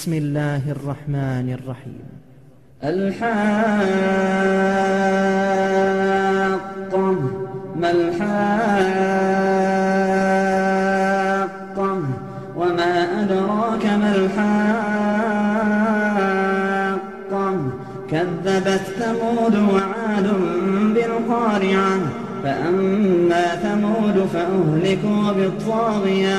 بسم الله الرحمن الرحيم. الحاقة ما الحاقة؟ وما أدراك ما الحاقة؟ كذبت ثمود وعاد بالقارعة فأما ثمود فأهلكوا بالطاغية.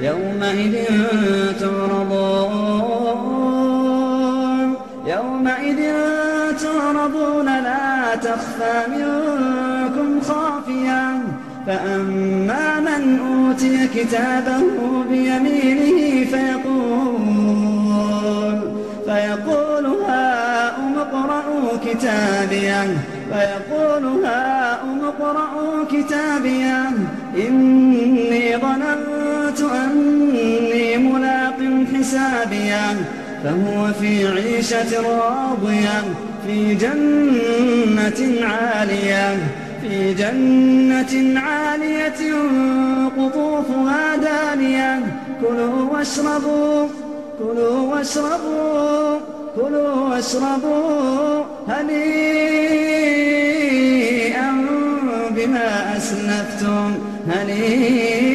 يومئذ تعرضون يومئذ تعرضون لا تخفى منكم خافية. فأما من أوتي كتابه بيمينه فيقول فيقول كتابيه فيقول هاؤم اقرءوا كتابيه إني ظننت أني ملاق حسابيه فهو في عيشة راضية في جنة عالية. في جنة عالية قطوفها دانية كلوا واشربوا كلوا واشربوا. كلوا واشربوا هنيئا بما أسلفتم هنيئا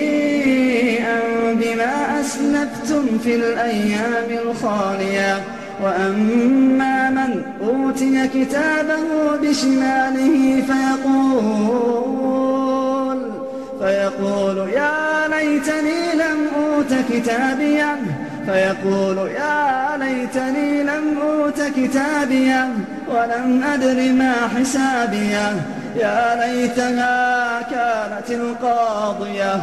بما أسلفتم في الأيام الخالية. وأما من أوتي كتابه بشماله فيقول فيقول يا ليتني لم أوت كتابيه فيقول يا ليتني لم أوت كتابيه ولم أدر ما حسابيه يا ليتها كانت القاضية.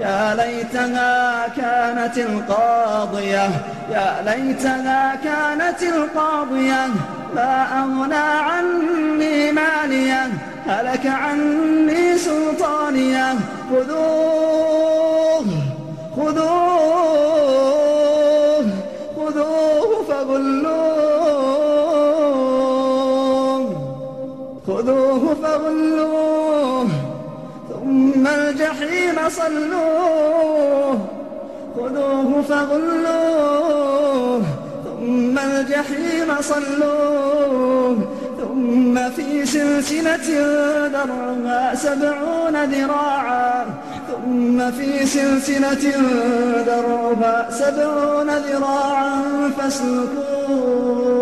يا ليتها كانت القاضية. يا ليتها كانت القاضية. ما أغنى عني مالية هلك عني سلطانية خذوه خذوه فغلوه ثم الجحيم صلوه. خذوه فغلوه ثم الجحيم صلوه. ثم في سلسلة درعها سبعون ذراعا. ثم في سلسلة درعها سبعون ذراعا فاسلكوه.